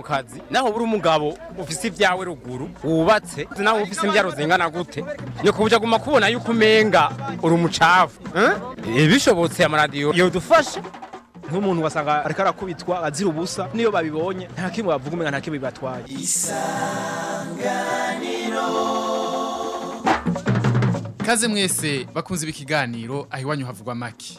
mukazi naho buri umugabo ufise ibyawe ruguru wubatse naho ufise imbyaro zingana gute nyakubujya aguma kubona yuko umenga uri umucafu eh? Eh, bishobotse amaradiyo yodufashe nk'umuntu wasanga ariko arakubitwa azira ubusa niyo babibonye nta kimwe bavuga umenga nta kimwe bibatwaye isanganiro kaze mwese bakunze ibi kiganiro aho iwanyu havugwa make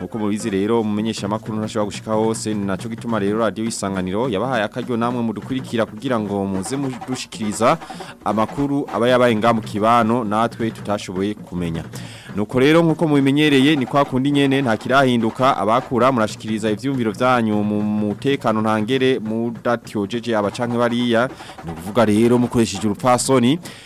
uko mubizi rero umumenyesha makuru ntashobora gushika hose naco gituma rero radio isanganiro yabahaye akaryo namwe mudukurikira kugira ngo muze mudushikiriza amakuru aba yabaye ngamu kibano natwe tutashoboye kumenya nuko rero nkuko mubimenyereye ni kwa kundi nyene nta kirahinduka abakura murashikiriza ivyumviro vyanyu mu mutekano ntangere mudatyojeje abacanke bariya ni kuvuga rero mukoresheje urupasoni.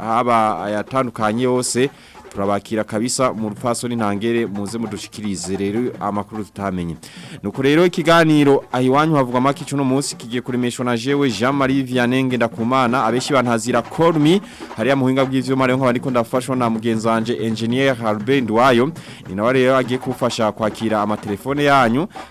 haba ayatandukanye yose turabakira kabisa mu rupaso n'intangere muze mudushikirize rero amakuru tutamenye nuko rero ikiganiro ahiwanyu havuga make cyo no munsi kigiye kuremeshwa na jewe Jean Marie Vianenge ndakumana abeshi bantazira call me hari ya muhinga bw'ivyo mare nko ko ndafashwa na mugenzi wanje engineer Albert Wayo ni nawe rero agiye kufasha kwakira ama telefone yanyu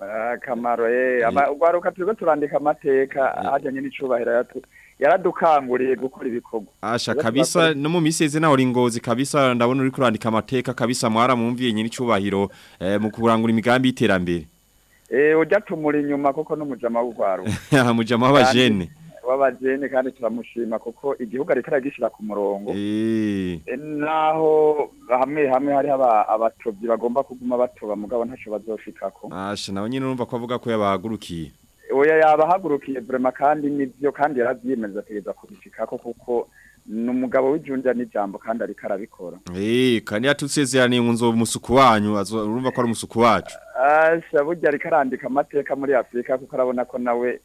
ah, kamaro ye eh, ugwaruka turiko turandika amateka eh. ajanye n'icubahiro yaradukanguriye gukora ibikorwa asha kabisa no mu miseze naho ringozi kabisa ndabona uri kurandika amateka kabisa mwaramwumviye nyiri cubahiro mu kurangura imigambi iterambere eh ujya tumuri inyuma koko no mujama w'ugwaruka mujama w'abajene baba jene kandi turamushima kuko igihugu ariko aragishyira ku murongo naho hamwe hamwe hari abatobyi bagomba kuguma batoba mugabo ntacyo bazoshikako asha nawe nyine urumva ko avuga ko yabahagurukiye oya yaba ahagurukiye burema kandi nibyo kandi yarabyiyemeza ategeza kubishikako kuko ni umugabo w'ijunja n'ijambo kandi ariko arabikora eh, kandi yatusezeraniye ngo nzo musuku wanyu urumva ko ari umusuku wacu asha burya ariko arandika amateka muri afurika kuko arabona ko nawe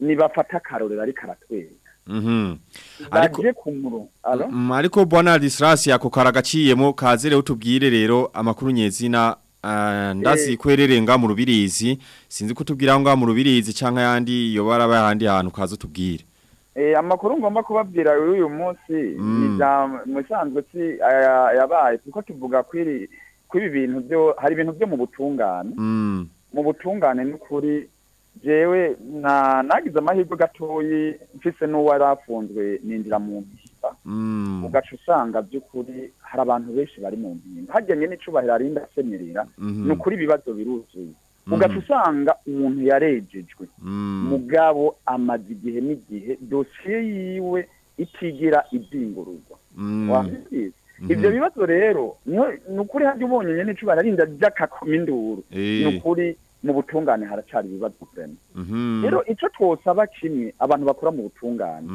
nibafata akarorero ariko aratwereka mhm. ariko bona disirasi ako karagaciyemo kazere utubwire rero amakuru nyezina eh, ndazi eh. kwerere mu rubirizi sinzi kutubwira ngo mu rubirizi cyangwa ayandi yobara bayandi hantu kaza utubwire Eh, amakuru ngomba kubabwira uyu munsi mm. musanzwe si yabaye kuko tuvuga kuri bintu byo hari ibintu byo mu butungane mm. mu butungane n'ukuri jewe nagize amahirwe gatoyi mfise n'uwo yari afunzwe ninjira mu mpimba mm. ugaca usanga by'ukuri hari abantu benshi bari mu mpimba hajyanye n'icubahiro arinda asemerera mhm. ni ukuri ibibazo biruzuye ugaca mhm. usanga umuntu yarejejwe mhm. mugabo amaze igihe n'igihe dosiye yiwe itigira ibyingururwa mhm. ibyo bibazo rero ni ukuri hajya ubonye nyine icyo bararinda by'akakominduru eh. ni ukuri mu butungane haracari ibibazo kurema rero icyo twosaba kimwe abantu bakora mu butungane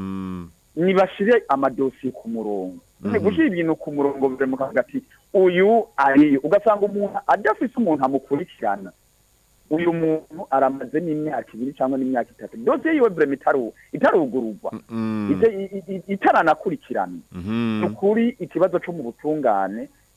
nibashire amadosiye ku murongo gushyira ibintu ku murongo biremuka hagati uyu ariyo ugasanga umuntu adafite umuntu amukurikirana uyu muntu aramaze n'imyaka ibiri cyangwa n'imyaka itatu dosiye yiwe burema itarugururwa mm, mm. itaranakurikirana mm-hmm. ni ukuri ikibazo cyo mu butungane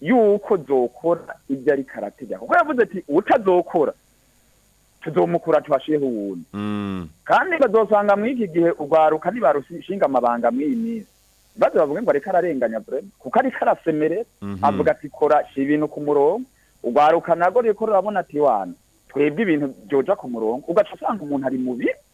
yuko zokora ibyo ari karategeka kuko yavuze ati utazokora tuzomukura tubashiyeho ubuntu mm. kandi bazosanga muri iki gihe urwaruka ntibarushinga amabanga mw'iyi minsi baze bavuge ngo ariko ararenganya kuko ariko arasemerera mhm. avuga ati kora shyira ibintu ku murongo urwaruka nabwo rero rurabona ati wana twebwe ibintu byoja ku murongo ugaca usanga umuntu ari mubi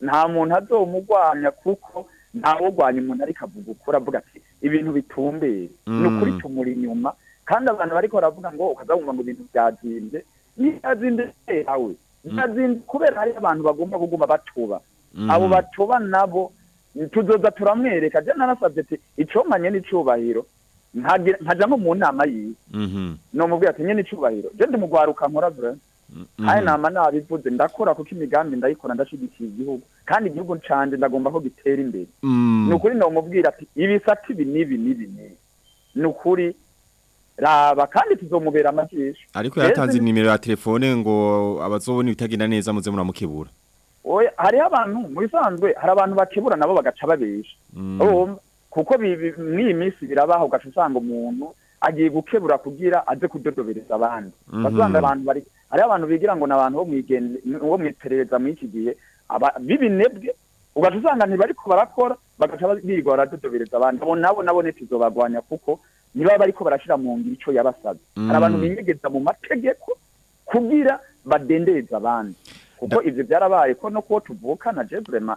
nta muntu azomugwanya kuko ntawugwanya umuntu ariko avuga ukuri avuga ati ibintu bitumbeye mm. ni ukuri tumuri inyuma kandi abantu bariko baravuga ngo ukazabumva ngo ibintu byazinze ntibyazinde yawe byazinze kubera hari abantu bagomba kuguma batuba mm. abo batuba nabo tuzoza turamwereka je narasabye ati iconkanye n'icubahiro nkaja nko mu nama yiwe mhm. nomubwira ati nyene icubahiro je ndi mugwaruka nkora vraiment mm-hmm. kandi nama nabivuze ndakora kuko imigambi ndayikora ndashigikiye igihugu kandi igihugu canje ndagomba ko gitera imbere mm. ni ukuri nomubwira ati ibisate ibi n'ibi n'ibi n'ibi ni ukuri raba kandi tuzomubera amajisho ariko yatanze inimero ya telefone ngo abazobona ibitagenda neza muze muramukebura hariho abantu mu bisanzwe hari abantu bakibura nabo bagaca babesha mm. oh, kuko muri iyi minsi birabaho ugaca usanga umuntu agiye gukebura kugira aze kudodobereza abandi basanga mhm. abantu bari hariho abantu bigira ngo ni abantu bo mu iperereza muri iki gihe b'ibinebwe ugaca usanga ntibari ko barakora bagaca birirwa baradodobereza abandi abo nabo nabo ntituzobagwanya kuko niba bari ko barashyira mu ngiro icyo yabasabye hari abantu mm. binyegeza mu mategeko kugira badendeza abandi kuko ibyo byarabaye ko no kuwo tuvukana jeburema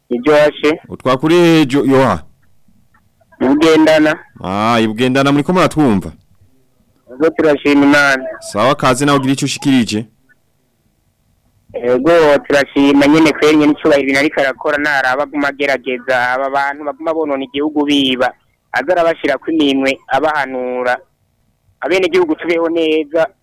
Ijoashe Utwakuri hejo yoha Mugendana Ah ibugendana muri ko muratwumva Zo turashima Imana Sawa kaze nawe ugira icyo ushikirije Ego turashima nyene kwenye n'icubahiro nari karakora naraba gumagerageza aba bantu baguma bonona igihugu biba azarabashyira kw'iminwe abahanura abenegihugu tubeho neza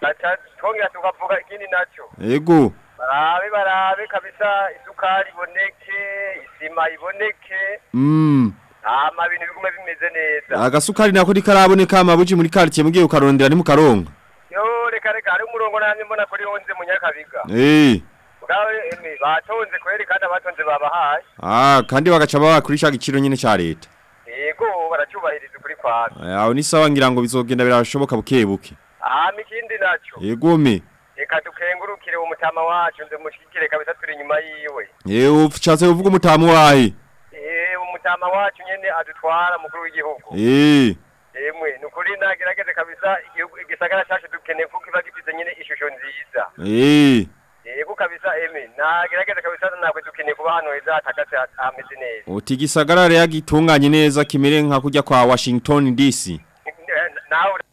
Kacha chongi atuka buka kini nacho. Ego. Barabe, barabe, kabisa isukari voneke, isima voneke. Mmm. ama ah, bintu bigume bimeze neza agasukari ah, nako ntikaraboneka amabuji muri quartier mugiye ukarondera ni mukaronka yo reka reka ari umurongo nanye mbona kuri honze mu eh Gawe emi batonze kweri kandi abatonze babahaye ah kandi bagaca babakurisha giciro nyine cha leta yego baracyubahiriza kuri kwawe eh, aho ni sawa ngira ngo bizogenda birashoboka buke buke ah mikindi nacho yego me Eka tukengurukire umutama wacu nze kabisa turi nyuma yiwe. Yewe ufatse uvuga umutama wahe chama wacu nyene adutwara mukuru w'igihugu eh emwe nukuri ndagerageje kabisa igisagara cyacu dukeneye kuko kiba gifite nyene ishusho nziza eh Yego kabisa emwe nagerageza kabisa nako dukeneye kuba hano heza atagatse ameze neza uti igisagara rya gitunganye neza kimere nka kujya kwa Washington DC nawe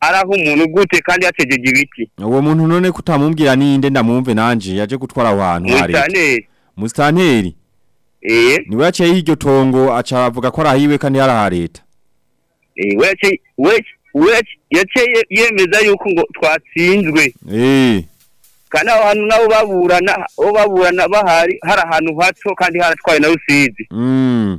araho umuntu gute kandi yatejeje ibiti uwo muntu none kutamumbwira ninde ndamwumve nanje yaje gutwara aho hantu hari musitanteri eh niwe yaciye y'iryo tongo aca avuga ko arahiwe kandi yarahareta eh wece wece wece yaciye yemeza yuko ngo twatsinzwe eh kandi aho hantu nabo baburana aho baburana bahari hari ahantu hato kandi haratwaye na rusizi mm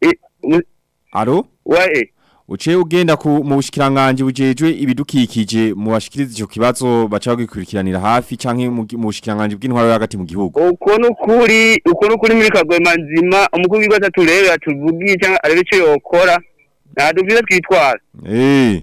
eh, aro we Uche ugenda ku mushikiranganje u j e j w e ibidukikije mu bashikiriza ico kibazo baca w a g i k u r i k i r a n i r a hafi canke mu bushikiranganje b k i n t w a r o y'agati mu gihugu. Uko n'ukuri uko n'ukuri muri kagwema nzima umukuru w i g i h u a u aturebe atuvugiye canke arebe ico yokora natubwize twitwara. Eh.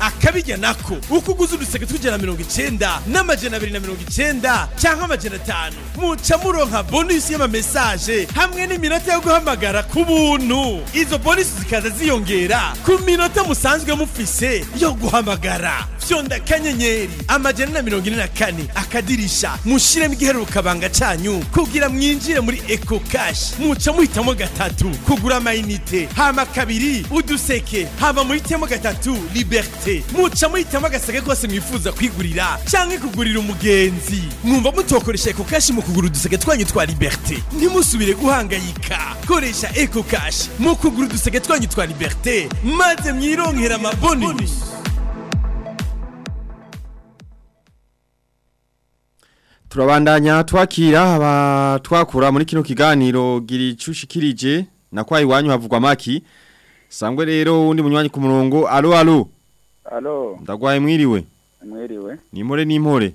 akabijya nako uko uguze uduseke tw'ijana mirongo icenda n'amajana abiri na mirongo icenda cyangwa amajana atanu muca muronka bonusi y'amamesaje hamwe n'iminota yo guhamagara ku buntu izo bonus zikaza ziyongera guhera ku minota musanzwe mufise yo guhamagara fyonda kanyenyeri amajana na mirongo ine na kane akadirisha mushiremo ukabanga canyu kugira mwinjire muri eco cash muca muhitamo gatatu kugura amayinite hama kabiri uduseke hama muhitemo gatatu liberté muca muhitamo agaseke kose mwifuza kwigurira cyangwa kugurira umugenzi mwumva mutokoresha eco cash mu kugura uduseke twanyu twa liberté ntimusubire guhangayika koresha eco cash mu kugura uduseke twanyu twa liberté murete maze mwironkera amabuni turabandanya twakira aba twakura muri kino kiganiro giricushikirije na kwa iwanyu havugwa maki sangwe rero undi munywanyi ku murongo alo alo alo ndagwaye mwiriwe mwiriwe nimore nimore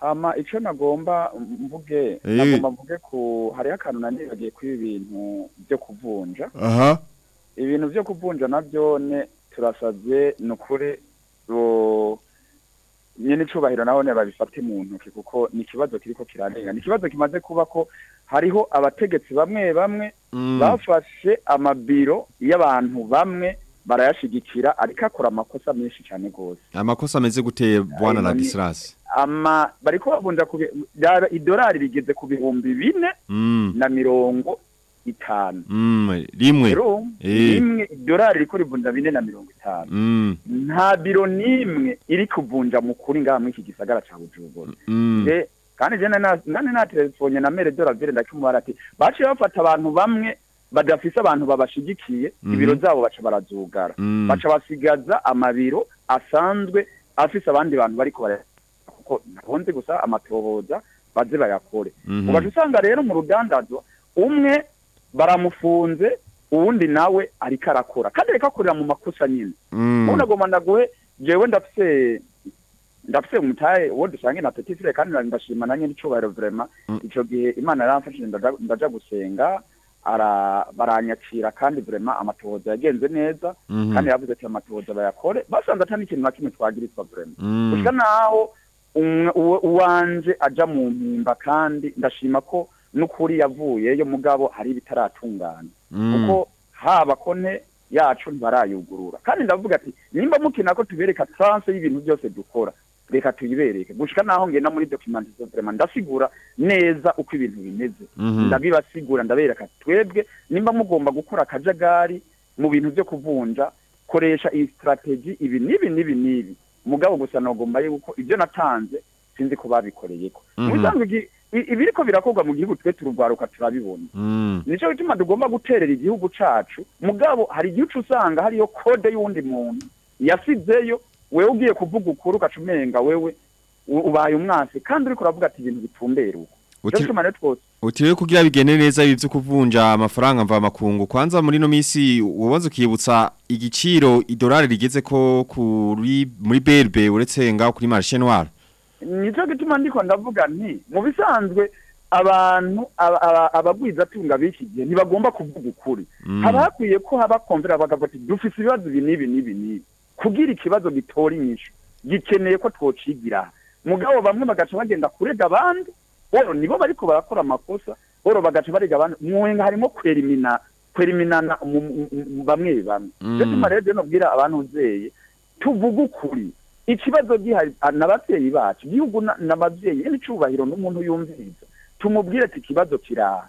hama icyo nagomba mvuge eh. nagomba mvuge ko hariho akantu nanibagiye kuri ibi bintu byo kuvunja aha ibintu byo kuvunja nabyo ne turasabye ni ukuri nyene icubahiro naho babifate mu ntoki kuko ni ikibazo kiriko kirarenga ni ikibazo kimaze kuba ko hariho abategetsi bamwe bamwe mm. bafashe amabiro y'abantu bamwe barayashyigikira ariko akora amakosa menshi cyane rwose amakosa ameze gute bwana radisirasi bariko babunda idorari rigeze ku bihumbi bine mm. na mirongo itanu mm, rimwe eh. rimwe idolari iri kurivunja bine na mirongo itanu mm. nta biro n'imwe iri kuvunja mu kuri ngaha muri iki gisagara cya bujumbura mm. eh, kandi jene nane naterefone na mere doravire ndakimubara ati baciye bafata abantu bamwe badafise abantu babashigikiye ibiro zabo baca barazugara baca basigaza amabiro asanzwe afise abandi bantu bari bariko kuko ntabonze gusa amatohoza baze bayakore mm-hmm. ugaca usanga rero mu rudandazwa umwe baramufunze uwundi nawe ariko arakora kandi ariko akorera mu makosa nyine mm. ubundi agomba ndaguhe jewe ndafise ndafise umutaye uwo dusangiye na petifire kandi ndashima nanjye n'icyubahiro verema mm. icyo gihe imana yaramfashije ndaja gusenga baranyakira kandi verema amatohoza yagenze neza mhm. kandi yavuze ati amatohoza bayakore basanze atari ikintu na kimwe twagirizwa verema mm. gusa naho uwanje ajya mu mpimba kandi ndashima ko n'ukuri yavuyeyo mugabo hari ibitaratungana mm. kuko haba kone yacu ntibarayugurura kandi ndavuga ati nimba mukina ko tubereka transe y'ibintu byose dukora reka tuyibereke gushika naho ngenda muri documentation vraiment ndasigura neza uko ibintu bimeze mhm. ndabibasigura ndabereka twebwe nimba mugomba gukora akajagari mu bintu byo kuvunja koresha iyi strategy ibi n'ibi n'ibi n'ibi mugabo gusa nagomba yuko ibyo natanze sinzi ko babikoreye ko mhm. musanzwe ibiriko birakorwa mu gihugu twe turugwaruka turabibona mm. nicyo gituma tugomba guterera igihugu cacu mugabo hari igihe uca usanga hariyo kode y’undi muntu yasizeyo wewe ugiye kuvuga ukuri ugaca wewe ubaye umwasi kandi uriko uravuga ati ibintu bitumbera uko utiriwe kugira bigende neza ibi byo kuvunja amafaranga mvamakungu kwanza muri no minsi wobanza ukibutsa igiciro idolari rigeze ko kuri muri berbe uretse ngaho kuri marishe noire nicyo gituma ndiko ndavuga nti mu bisanzwe abantu abagwiza tunga b'iki gihe ntibagomba kuvuga ukuri mm. haba hakwiye ko haba komvera bakavuga ati dufite ibibazo ibi n'ibi n'ibi n'ibi kugira ikibazo gitora inyishu gikeneye ko twocigira mugabo bamwe bagaca bagenda kurega abandi rero nibo bariko barakora amakosa rero bagaca barega abantu mwenga harimo kwerimina kweriminana bamwe bamwe mm. rero rero nobwira abantu nzeye tuvuga ukuri ikibazo gihari ah, n'ababyeyi bacu igihugu n'ababyeyi n'icyubahiro n'umuntu yumviriza tumubwire ati ikibazo kiraha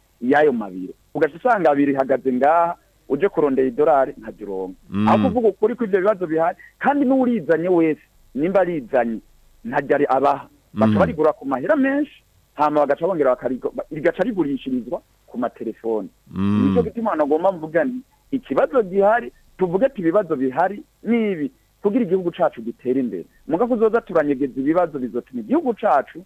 y'ayo mabiro ugaca usanga abiri ihagaze ngaha uje kurondera idolari nka jirongo mm. aho kuvuga ukuri ko ibyo bibazo bihari kandi n'urizanye wese nimba arizanye ntajya abaha mm. baca barigura ku mahera menshi hanyuma bagaca bongera rigaca rigurishirizwa ku matelefoni mm. nicyo gituma hano agomba mvuga ni ikibazo gihari tuvuge ati ibibazo bihari ni kugira igihugu cyacu gitere imbere mugabo uzoza turanyegeza ibibazo bizotuma igihugu cyacu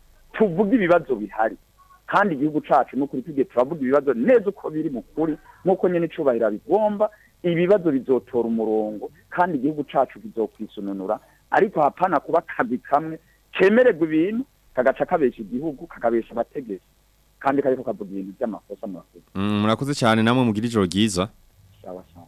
tuvuge ibibazo bihari kandi igihugu cyacu ni ukuri tugiye turavuga ibibazo neza uko biri mu kuri nk'uko nyine icubahiro bigomba ibibazo bizotora umurongo kandi igihugu cyacu bizokwisununura ariko hapana kuba akazi kamwe kemererwa ibintu kagaca kabesha igihugu kakabesha abategetsi kandi kariko kavuga ibintu by'amakosa mm murakoze cyane namwe mugira ijoro giza sawa sawa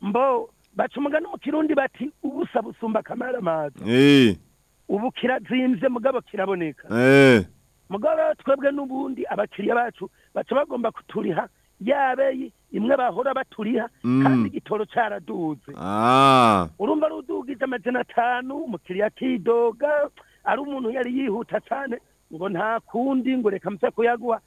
Mbo, baca umugani mu kirundi bati ubusa busumba akamara amazi eh. ubu kirazinze mugabo kiraboneka eh. mugabo twebwe n'ubundi abakiriya bacu baca bagomba kuturiha yabeyi imwe bahora baturiha mm. kandi igitoro cyaraduze ah. urumva rudugije amajana atanu umukiriya akidoga ari umuntu yari yihuta cyane ngo nta kundi ngo reka mutse kuyaguha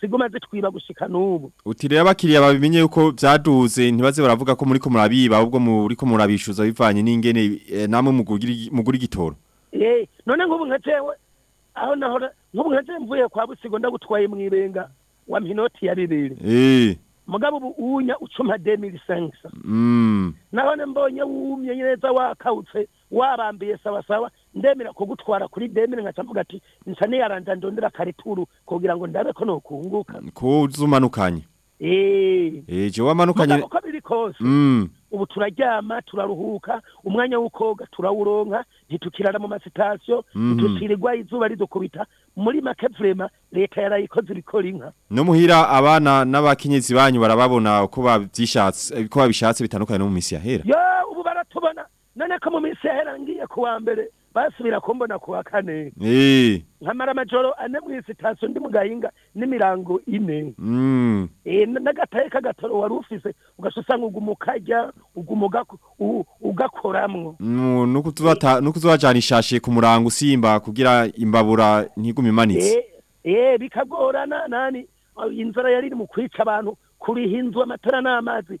sigoma zitwiba gushyika n'ubu uti abakiriya babimenye yuko byaduze ntibaze baravuga ko muri ko murabiba ahubwo muri ko murabishuza bivanye n'ingene eh, namwe mugura igitoro eh, none nk'ubu nka aho naho nk'ubu nka mvuye kwa busigo ndagutwaye mu ibenga wa minoti ya bibiri eh. mugabo ubu uwunya ucuma demiri sanisa mm. naho mbonye wumye neza wakawutse wabambiye sawasawa ndemera kugutwara kuri demire nkaca mvuga ati nsa niyaranza ndondera karituru kugira ngo ndabe ko nokunguka ko uzumanukanye eh eh wamanukanye uko biri kose mm. ubu turaryama turaruhuka umwanya w'ukoga turawuronka ntitukirara mu masitasiyo mm. ntitukirirwa izuba ridukubita muri make vrema leta yarayikoze ibikora inka no muhira abana n'abakenyezi banyu barababona ko babyishatse eh, ko babishatse bitandukanye no mu misi yahera yo ubu baratubona none ko mu misi yahera ngiye kuwa mbere basubira kumbona ku wa kane eh. nkamara amajoro ane mu isitasiyo ndi mu gahanga n'imirango ine mm. eh, n'agataye k'agataro wari ufise ugasanga uguma ukajya uguma ugakoramwo mm, nuko tubacanishashi ku murango usimba kugira imbabura ntigume imanitse eh, bikagorana nani inzara yari iri mu kwica abantu kuriha inzu amatara n'amazi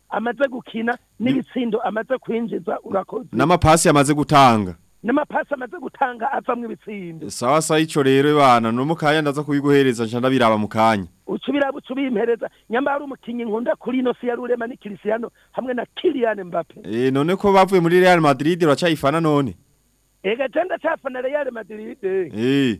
amaze gukina n'ibitsindo amaze kwinjiza urakoze n'amapasi amaze gutanga n'amapasi amaze gutanga avamo ibitsindo sawa sawa icyo rero bana no mukanya ndaza kubiguhereza njana biraba mukanya ucubira bucubimpereza nyambara umukinyi nkunda kuri no siya rurema ni Cristiano hamwe na Kylian Mbappe eh none ko bavuye muri Real Madrid uracayifana none ega tenda cyafana Real Madrid eh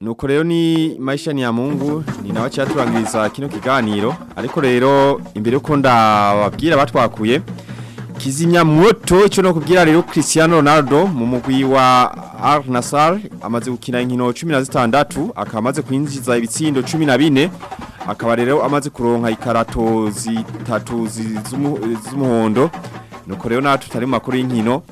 nuko rero ni maishani ya mungu ni nawe cyaturangiriza kino kiganiro ariko rero imbere yuko ndababwira batwakuye kizimyamwoto icyo nakubwira rero Cristiano Ronaldo mu mugwi wa Al Nassr amaze gukina inkino 16 akaba amaze kwinjiza ibitsindo 14 akaba rero amaze kuronka ikarato zitatu z'umuhondo zi, nuko rero natwe tutari mu makuru y'inkino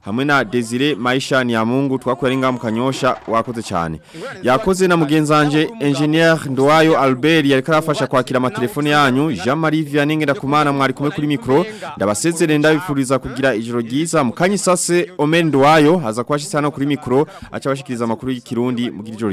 hamwe na Desire Maisha Niyamungu twakuye ringa mukanyosha wakoze cyane yakoze na mugenza mugenzanje engineer Ndowayo Albert yari karafasha kwakira amatelefone yanyu Jean Marie Vianney ndakumana mwari kumwe kuri micro ndabasezerere ndabifuriza kugira ijoro ryiza mukanyisase Omen Ndowayo haza kwashitsa no kuri micro aca bashikiriza amakuru y'ikirundi mugira ijoro